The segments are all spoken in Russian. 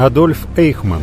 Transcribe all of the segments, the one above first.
Адольф Эйхман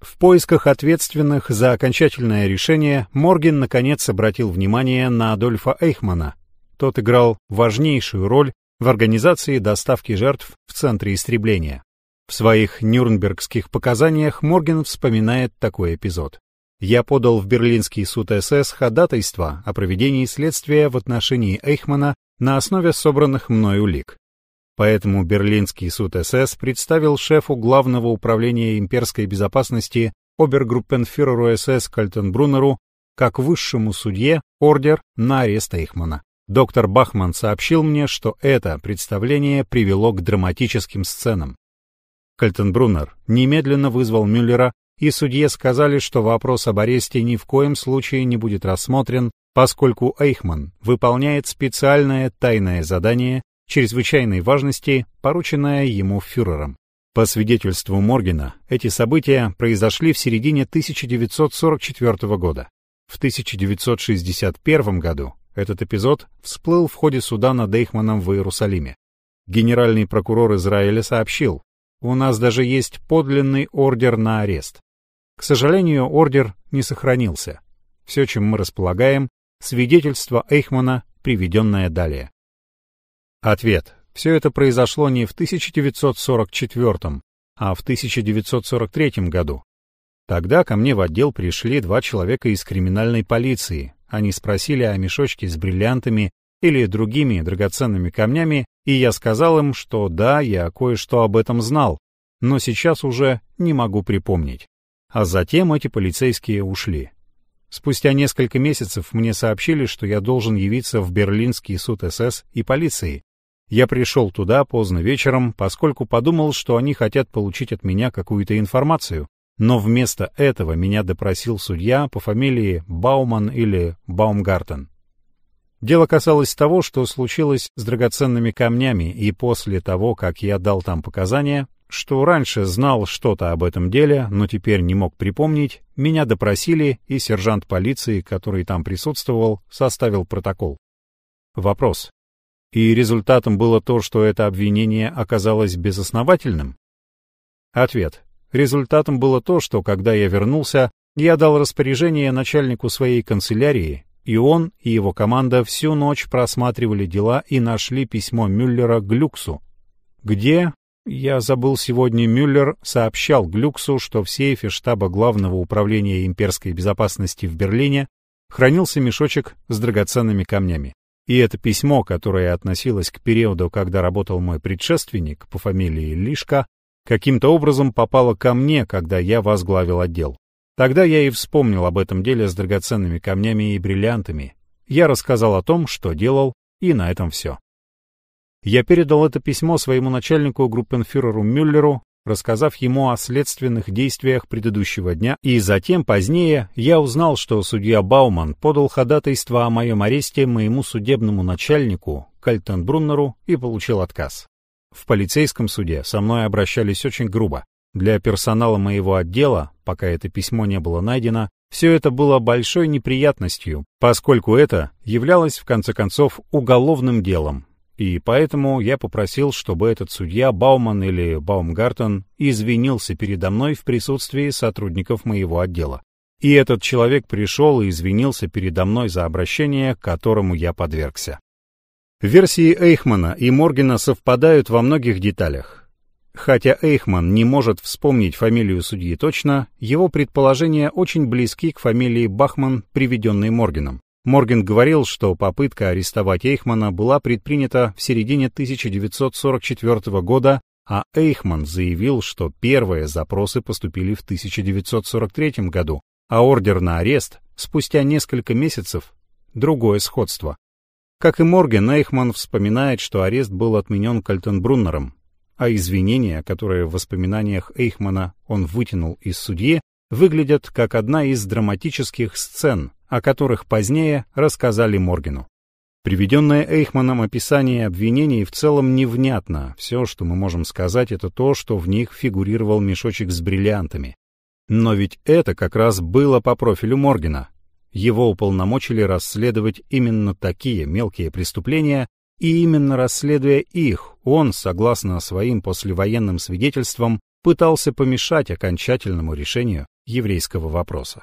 В поисках ответственных за окончательное решение Морген наконец обратил внимание на Адольфа Эйхмана. Тот играл важнейшую роль в организации доставки жертв в центре истребления. В своих нюрнбергских показаниях Морген вспоминает такой эпизод. «Я подал в Берлинский суд СС ходатайство о проведении следствия в отношении Эйхмана на основе собранных мной улик. Поэтому Берлинский суд СС представил шефу Главного управления имперской безопасности обергруппенфюреру СС Кальтенбруннеру как высшему судье ордер на арест Эйхмана. Доктор Бахман сообщил мне, что это представление привело к драматическим сценам. Кальтенбруннер немедленно вызвал Мюллера, и судье сказали, что вопрос об аресте ни в коем случае не будет рассмотрен, поскольку Эйхман выполняет специальное тайное задание чрезвычайной важности, порученное ему фюрером. По свидетельству Моргена, эти события произошли в середине 1944 года. В 1961 году этот эпизод всплыл в ходе суда над Эйхманом в Иерусалиме. Генеральный прокурор Израиля сообщил, у нас даже есть подлинный ордер на арест. К сожалению, ордер не сохранился. Все, чем мы располагаем, свидетельство Эйхмана, приведенное далее. Ответ. Все это произошло не в 1944, а в 1943 году. Тогда ко мне в отдел пришли два человека из криминальной полиции, они спросили о мешочке с бриллиантами или другими драгоценными камнями, и я сказал им, что да, я кое-что об этом знал, но сейчас уже не могу припомнить. А затем эти полицейские ушли. Спустя несколько месяцев мне сообщили, что я должен явиться в Берлинский суд СС и полиции. Я пришел туда поздно вечером, поскольку подумал, что они хотят получить от меня какую-то информацию, но вместо этого меня допросил судья по фамилии Бауман или Баумгартен. Дело касалось того, что случилось с драгоценными камнями, и после того, как я дал там показания, что раньше знал что-то об этом деле, но теперь не мог припомнить, меня допросили, и сержант полиции, который там присутствовал, составил протокол. Вопрос. И результатом было то, что это обвинение оказалось безосновательным? Ответ. Результатом было то, что когда я вернулся, я дал распоряжение начальнику своей канцелярии, и он и его команда всю ночь просматривали дела и нашли письмо Мюллера Глюксу, где, я забыл сегодня, Мюллер сообщал Глюксу, что в сейфе штаба Главного управления имперской безопасности в Берлине хранился мешочек с драгоценными камнями. И это письмо, которое относилось к периоду, когда работал мой предшественник по фамилии Лишка, каким-то образом попало ко мне, когда я возглавил отдел. Тогда я и вспомнил об этом деле с драгоценными камнями и бриллиантами. Я рассказал о том, что делал, и на этом все. Я передал это письмо своему начальнику группенфюреру Мюллеру, рассказав ему о следственных действиях предыдущего дня, и затем, позднее, я узнал, что судья Бауман подал ходатайство о моем аресте моему судебному начальнику, Кальтенбруннеру, и получил отказ. В полицейском суде со мной обращались очень грубо. Для персонала моего отдела, пока это письмо не было найдено, все это было большой неприятностью, поскольку это являлось, в конце концов, уголовным делом. И поэтому я попросил, чтобы этот судья Бауман или Баумгартен извинился передо мной в присутствии сотрудников моего отдела. И этот человек пришел и извинился передо мной за обращение, которому я подвергся. Версии Эйхмана и Моргена совпадают во многих деталях. Хотя Эйхман не может вспомнить фамилию судьи точно, его предположения очень близки к фамилии Бахман, приведенной Моргеном. Морген говорил, что попытка арестовать Эйхмана была предпринята в середине 1944 года, а Эйхман заявил, что первые запросы поступили в 1943 году, а ордер на арест спустя несколько месяцев — другое сходство. Как и Морген, Эйхман вспоминает, что арест был отменен Кальтенбруннером, а извинения, которые в воспоминаниях Эйхмана он вытянул из судьи, выглядят как одна из драматических сцен, о которых позднее рассказали Моргену. Приведенное Эйхманом описание обвинений в целом невнятно. Все, что мы можем сказать, это то, что в них фигурировал мешочек с бриллиантами. Но ведь это как раз было по профилю Моргена. Его уполномочили расследовать именно такие мелкие преступления, И именно расследуя их, он, согласно своим послевоенным свидетельствам, пытался помешать окончательному решению еврейского вопроса.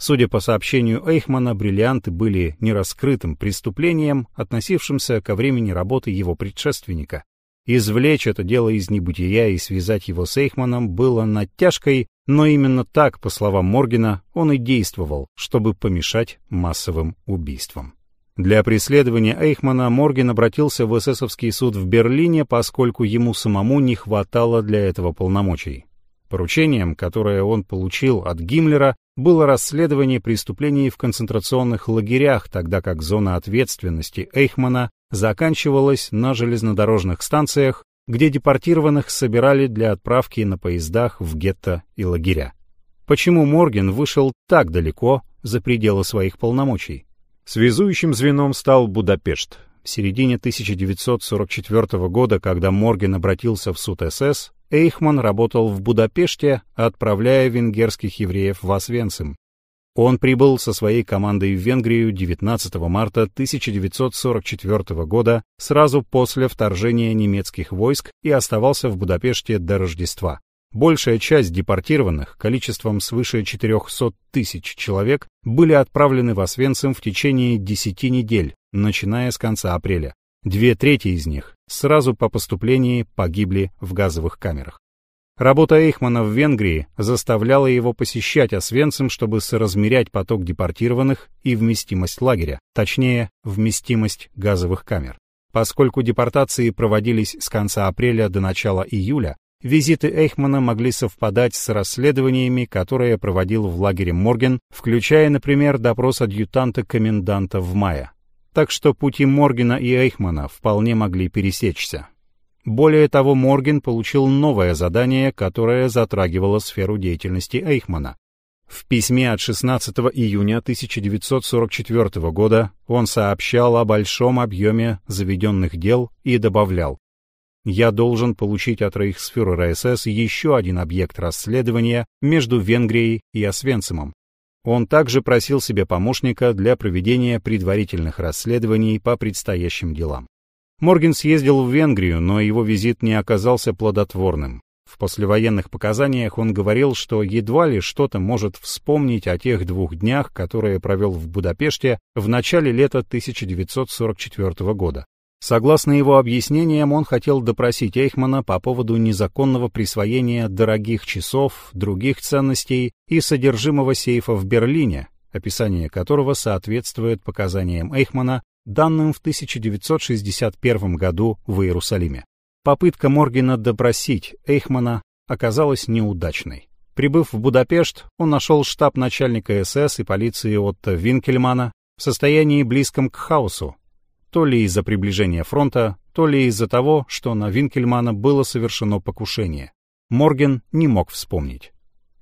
Судя по сообщению Эйхмана, бриллианты были нераскрытым преступлением, относившимся ко времени работы его предшественника. Извлечь это дело из небытия и связать его с Эйхманом было натяжкой, но именно так, по словам Моргена, он и действовал, чтобы помешать массовым убийствам. Для преследования Эйхмана Морген обратился в эсэсовский суд в Берлине, поскольку ему самому не хватало для этого полномочий. Поручением, которое он получил от Гиммлера, было расследование преступлений в концентрационных лагерях, тогда как зона ответственности Эйхмана заканчивалась на железнодорожных станциях, где депортированных собирали для отправки на поездах в гетто и лагеря. Почему Морген вышел так далеко за пределы своих полномочий? Связующим звеном стал Будапешт. В середине 1944 года, когда Морген обратился в суд СС, Эйхман работал в Будапеште, отправляя венгерских евреев в Освенцим. Он прибыл со своей командой в Венгрию 19 марта 1944 года, сразу после вторжения немецких войск и оставался в Будапеште до Рождества. Большая часть депортированных, количеством свыше 400 тысяч человек, были отправлены в Освенцим в течение 10 недель, начиная с конца апреля. Две трети из них сразу по поступлении погибли в газовых камерах. Работа Эйхмана в Венгрии заставляла его посещать Освенцим, чтобы соразмерять поток депортированных и вместимость лагеря, точнее, вместимость газовых камер. Поскольку депортации проводились с конца апреля до начала июля, визиты Эйхмана могли совпадать с расследованиями, которые проводил в лагере Морген, включая, например, допрос адъютанта-коменданта в мае так что пути Моргена и Эйхмана вполне могли пересечься. Более того, Морген получил новое задание, которое затрагивало сферу деятельности Эйхмана. В письме от 16 июня 1944 года он сообщал о большом объеме заведенных дел и добавлял «Я должен получить от Рейхсфюрера СС еще один объект расследования между Венгрией и Освенцимом. Он также просил себе помощника для проведения предварительных расследований по предстоящим делам. Морген съездил в Венгрию, но его визит не оказался плодотворным. В послевоенных показаниях он говорил, что едва ли что-то может вспомнить о тех двух днях, которые провел в Будапеште в начале лета 1944 года. Согласно его объяснениям, он хотел допросить Эйхмана по поводу незаконного присвоения дорогих часов, других ценностей и содержимого сейфа в Берлине, описание которого соответствует показаниям Эйхмана, данным в 1961 году в Иерусалиме. Попытка Моргена допросить Эйхмана оказалась неудачной. Прибыв в Будапешт, он нашел штаб начальника СС и полиции Отто Винкельмана в состоянии близком к хаосу, то ли из-за приближения фронта, то ли из-за того, что на Винкельмана было совершено покушение. Морген не мог вспомнить.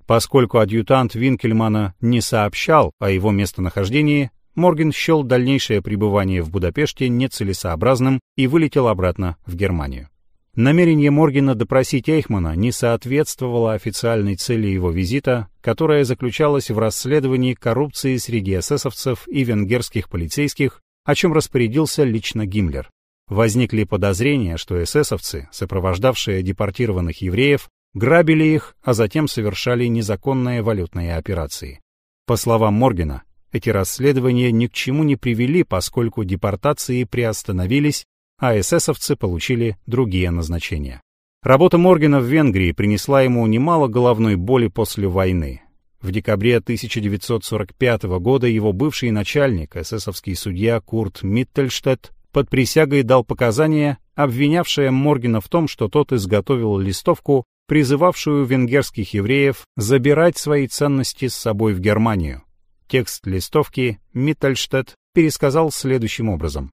Поскольку адъютант Винкельмана не сообщал о его местонахождении, Морген счел дальнейшее пребывание в Будапеште нецелесообразным и вылетел обратно в Германию. Намерение Моргена допросить Эйхмана не соответствовало официальной цели его визита, которая заключалась в расследовании коррупции среди эсэсовцев и венгерских полицейских о чем распорядился лично Гиммлер. Возникли подозрения, что эсэсовцы, сопровождавшие депортированных евреев, грабили их, а затем совершали незаконные валютные операции. По словам Моргена, эти расследования ни к чему не привели, поскольку депортации приостановились, а эсэсовцы получили другие назначения. Работа Моргена в Венгрии принесла ему немало головной боли после войны, в декабре 1945 года его бывший начальник, эсэсовский судья Курт Миттельштедт, под присягой дал показания, обвинявшие Моргена в том, что тот изготовил листовку, призывавшую венгерских евреев забирать свои ценности с собой в Германию. Текст листовки Миттельштедт пересказал следующим образом.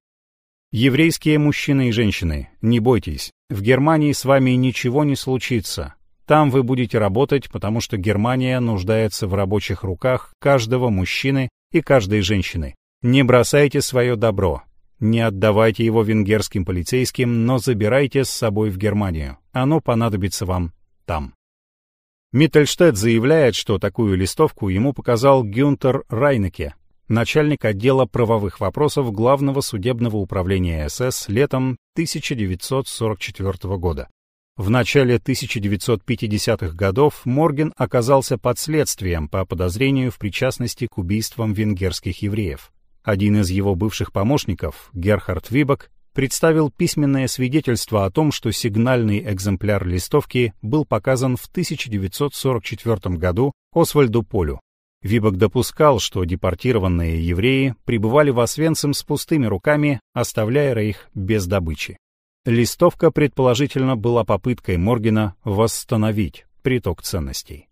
«Еврейские мужчины и женщины, не бойтесь, в Германии с вами ничего не случится, там вы будете работать, потому что Германия нуждается в рабочих руках каждого мужчины и каждой женщины. Не бросайте свое добро. Не отдавайте его венгерским полицейским, но забирайте с собой в Германию. Оно понадобится вам там. Миттельштедт заявляет, что такую листовку ему показал Гюнтер Райнеке, начальник отдела правовых вопросов Главного судебного управления СС летом 1944 года. В начале 1950-х годов Морген оказался под следствием по подозрению в причастности к убийствам венгерских евреев. Один из его бывших помощников, Герхард Вибок, представил письменное свидетельство о том, что сигнальный экземпляр листовки был показан в 1944 году Освальду Полю. Вибок допускал, что депортированные евреи пребывали в Освенцим с пустыми руками, оставляя их без добычи. Листовка, предположительно, была попыткой Моргена восстановить приток ценностей.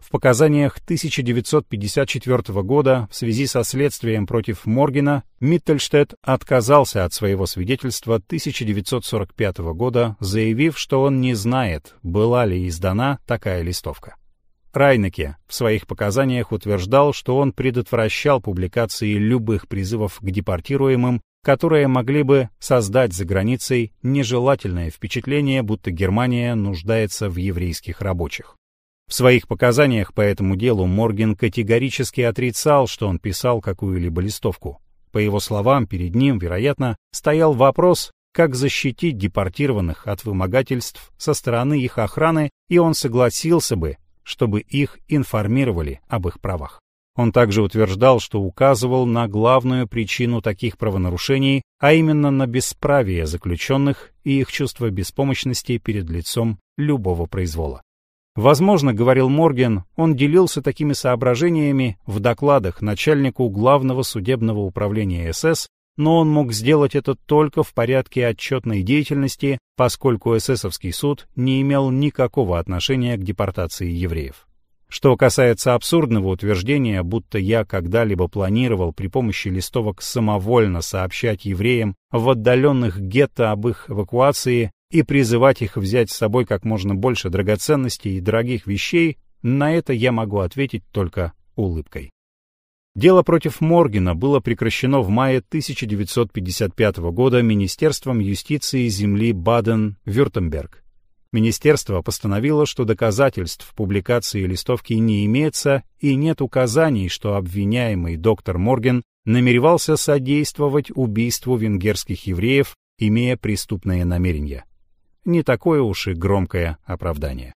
В показаниях 1954 года в связи со следствием против Моргена Миттельштедт отказался от своего свидетельства 1945 года, заявив, что он не знает, была ли издана такая листовка. Райнеке в своих показаниях утверждал, что он предотвращал публикации любых призывов к депортируемым которые могли бы создать за границей нежелательное впечатление, будто Германия нуждается в еврейских рабочих. В своих показаниях по этому делу Морген категорически отрицал, что он писал какую-либо листовку. По его словам, перед ним, вероятно, стоял вопрос, как защитить депортированных от вымогательств со стороны их охраны, и он согласился бы, чтобы их информировали об их правах. Он также утверждал, что указывал на главную причину таких правонарушений, а именно на бесправие заключенных и их чувство беспомощности перед лицом любого произвола. Возможно, говорил Морген, он делился такими соображениями в докладах начальнику главного судебного управления СС, но он мог сделать это только в порядке отчетной деятельности, поскольку эсэсовский суд не имел никакого отношения к депортации евреев. Что касается абсурдного утверждения, будто я когда-либо планировал при помощи листовок самовольно сообщать евреям в отдаленных гетто об их эвакуации и призывать их взять с собой как можно больше драгоценностей и дорогих вещей, на это я могу ответить только улыбкой. Дело против Моргена было прекращено в мае 1955 года Министерством юстиции земли Баден-Вюртемберг. Министерство постановило, что доказательств публикации листовки не имеется и нет указаний, что обвиняемый доктор Морген намеревался содействовать убийству венгерских евреев, имея преступные намерения. Не такое уж и громкое оправдание.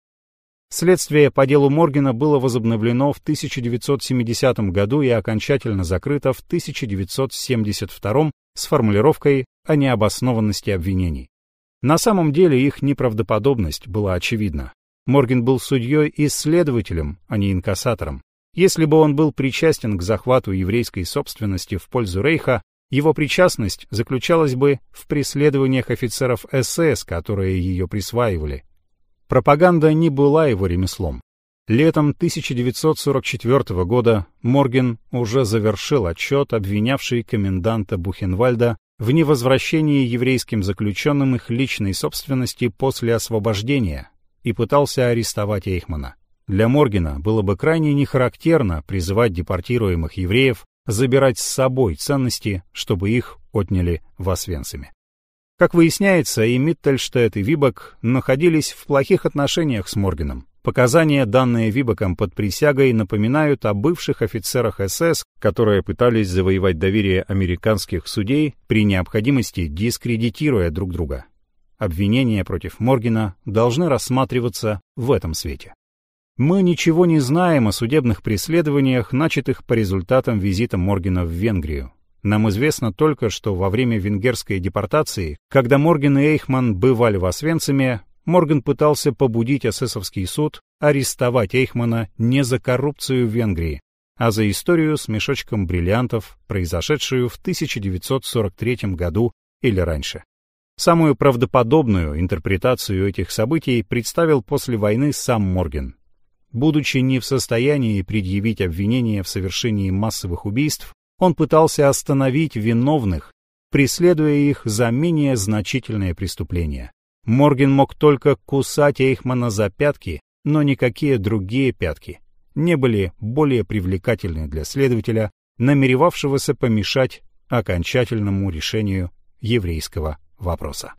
Следствие по делу Моргена было возобновлено в 1970 году и окончательно закрыто в 1972 с формулировкой о необоснованности обвинений. На самом деле их неправдоподобность была очевидна. Морген был судьей и следователем, а не инкассатором. Если бы он был причастен к захвату еврейской собственности в пользу Рейха, его причастность заключалась бы в преследованиях офицеров СС, которые ее присваивали. Пропаганда не была его ремеслом. Летом 1944 года Морген уже завершил отчет, обвинявший коменданта Бухенвальда в невозвращении еврейским заключенным их личной собственности после освобождения и пытался арестовать Эйхмана. Для Моргена было бы крайне нехарактерно призывать депортируемых евреев забирать с собой ценности, чтобы их отняли в Освенциме. Как выясняется, и Миттельштедт, и Вибок находились в плохих отношениях с Моргеном. Показания, данные Вибоком под присягой, напоминают о бывших офицерах СС, которые пытались завоевать доверие американских судей при необходимости дискредитируя друг друга. Обвинения против Моргена должны рассматриваться в этом свете. Мы ничего не знаем о судебных преследованиях, начатых по результатам визита Моргена в Венгрию. Нам известно только, что во время венгерской депортации, когда Морген и Эйхман бывали в Освенциме, Морган пытался побудить эсэсовский суд арестовать Эйхмана не за коррупцию в Венгрии, а за историю с мешочком бриллиантов, произошедшую в 1943 году или раньше. Самую правдоподобную интерпретацию этих событий представил после войны сам Морген. Будучи не в состоянии предъявить обвинение в совершении массовых убийств, он пытался остановить виновных, преследуя их за менее значительные преступления. Морген мог только кусать Эйхмана за пятки, но никакие другие пятки не были более привлекательны для следователя, намеревавшегося помешать окончательному решению еврейского вопроса.